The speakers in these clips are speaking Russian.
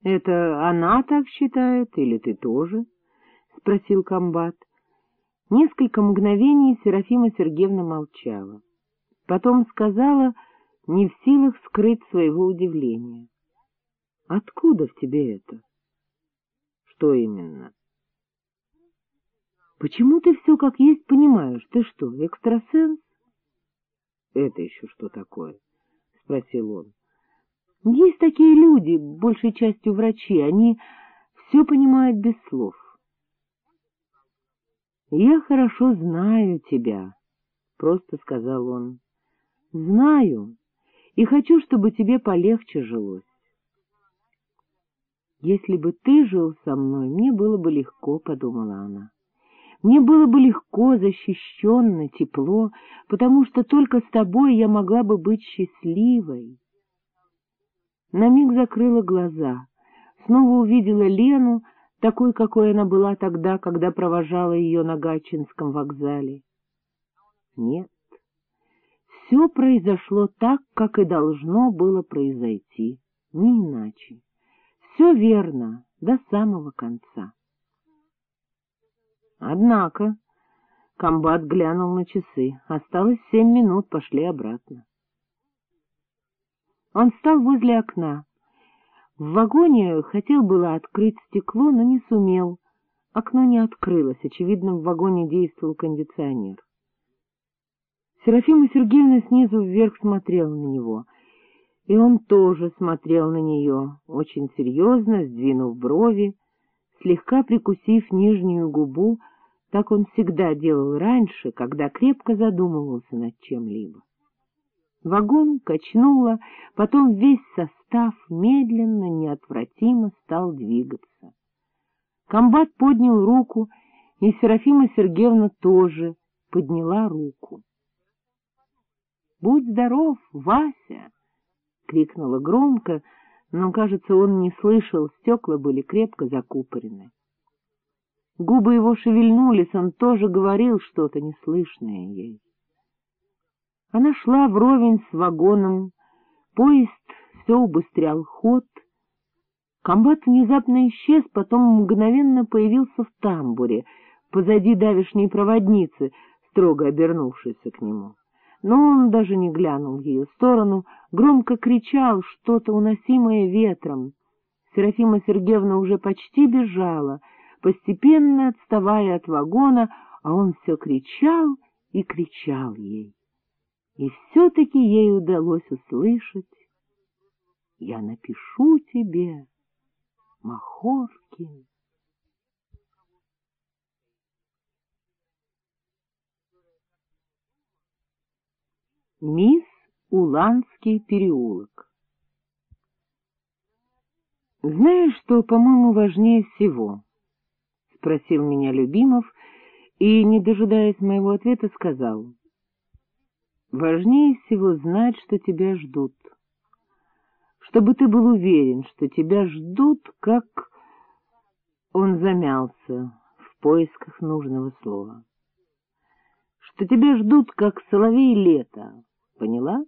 — Это она так считает или ты тоже? — спросил комбат. Несколько мгновений Серафима Сергеевна молчала. Потом сказала, не в силах скрыть своего удивления. — Откуда в тебе это? — Что именно? — Почему ты все как есть понимаешь? Ты что, экстрасенс? — Это еще что такое? — спросил он. — Есть такие люди, большей частью врачи, они все понимают без слов. — Я хорошо знаю тебя, — просто сказал он. — Знаю, и хочу, чтобы тебе полегче жилось. «Если бы ты жил со мной, мне было бы легко», — подумала она. «Мне было бы легко, защищенно, тепло, потому что только с тобой я могла бы быть счастливой». На миг закрыла глаза, снова увидела Лену, такой, какой она была тогда, когда провожала ее на Гатчинском вокзале. Нет, все произошло так, как и должно было произойти, не иначе. Все верно до самого конца. Однако комбат глянул на часы. Осталось семь минут, пошли обратно. Он встал возле окна. В вагоне хотел было открыть стекло, но не сумел. Окно не открылось, очевидно, в вагоне действовал кондиционер. Серафима Сергеевна снизу вверх смотрела на него — и он тоже смотрел на нее, очень серьезно, сдвинув брови, слегка прикусив нижнюю губу, так он всегда делал раньше, когда крепко задумывался над чем-либо. Вагон качнуло, потом весь состав медленно, неотвратимо стал двигаться. Комбат поднял руку, и Серафима Сергеевна тоже подняла руку. — Будь здоров, Вася! крикнула громко, но, кажется, он не слышал, стекла были крепко закупорены. Губы его шевельнулись, он тоже говорил что-то неслышное ей. Она шла вровень с вагоном, поезд все убыстрял ход. Комбат внезапно исчез, потом мгновенно появился в тамбуре, позади давишней проводницы, строго обернувшейся к нему но он даже не глянул в ее сторону, громко кричал что-то уносимое ветром. Серафима Сергеевна уже почти бежала, постепенно отставая от вагона, а он все кричал и кричал ей. И все-таки ей удалось услышать «Я напишу тебе, Махоркин». Мисс Уланский переулок «Знаешь, что, по-моему, важнее всего?» — спросил меня Любимов и, не дожидаясь моего ответа, сказал. «Важнее всего знать, что тебя ждут. Чтобы ты был уверен, что тебя ждут, как...» Он замялся в поисках нужного слова. «Что тебя ждут, как соловей лето, Поняла?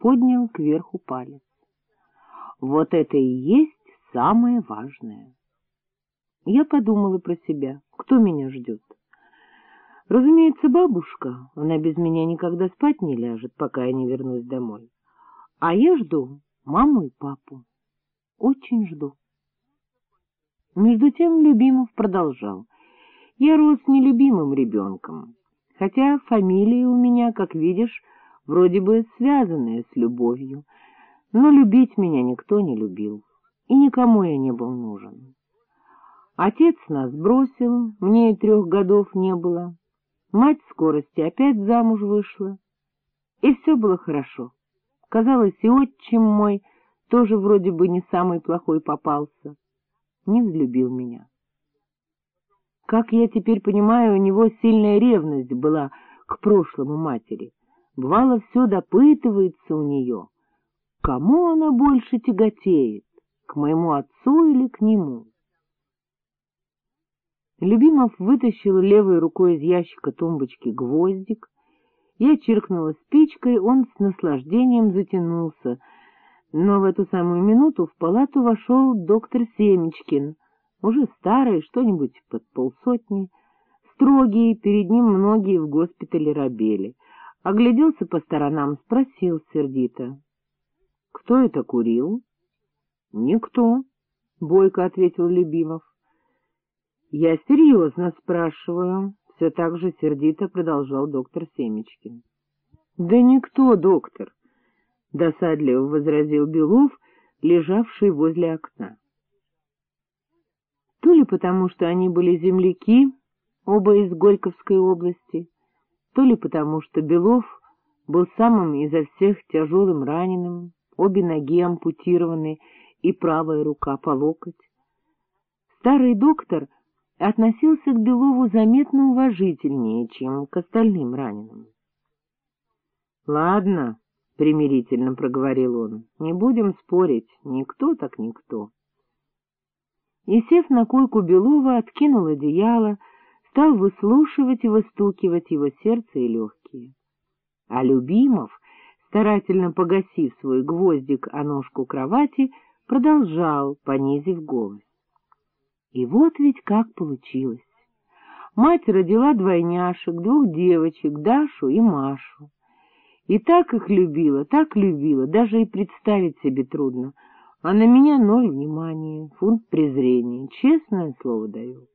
Поднял кверху палец. Вот это и есть самое важное. Я подумала про себя, кто меня ждет. Разумеется, бабушка, она без меня никогда спать не ляжет, пока я не вернусь домой. А я жду маму и папу. Очень жду. Между тем Любимов продолжал. Я рос нелюбимым ребенком, хотя фамилия у меня, как видишь, вроде бы связанное с любовью, но любить меня никто не любил, и никому я не был нужен. Отец нас бросил, мне и трех годов не было, мать скорости опять замуж вышла, и все было хорошо. Казалось, и отчим мой тоже вроде бы не самый плохой попался, не взлюбил меня. Как я теперь понимаю, у него сильная ревность была к прошлому матери — бывало, все допытывается у нее, кому она больше тяготеет, к моему отцу или к нему. Любимов вытащил левой рукой из ящика тумбочки гвоздик, я чиркнула спичкой, он с наслаждением затянулся, Но в эту самую минуту в палату вошел доктор Семечкин, уже старый, что-нибудь под полсотни, строгий, перед ним многие в госпитале рабели. Огляделся по сторонам, спросил сердито. — Кто это курил? — Никто, — бойко ответил Любимов. — Я серьезно спрашиваю, — все так же сердито продолжал доктор Семечкин. — Да никто, доктор, — досадливо возразил Белов, лежавший возле окна. То ли потому, что они были земляки, оба из Горьковской области, то ли потому, что Белов был самым изо всех тяжелым раненым, обе ноги ампутированы и правая рука по локоть. Старый доктор относился к Белову заметно уважительнее, чем к остальным раненым. — Ладно, — примирительно проговорил он, — не будем спорить, никто так никто. И, сев на койку Белова, откинул одеяло, стал выслушивать и выстукивать его сердце и легкие. А Любимов, старательно погасив свой гвоздик о ножку кровати, продолжал, понизив голос. И вот ведь как получилось. Мать родила двойняшек, двух девочек, Дашу и Машу. И так их любила, так любила, даже и представить себе трудно. А на меня ноль внимания, фунт презрения, честное слово даю.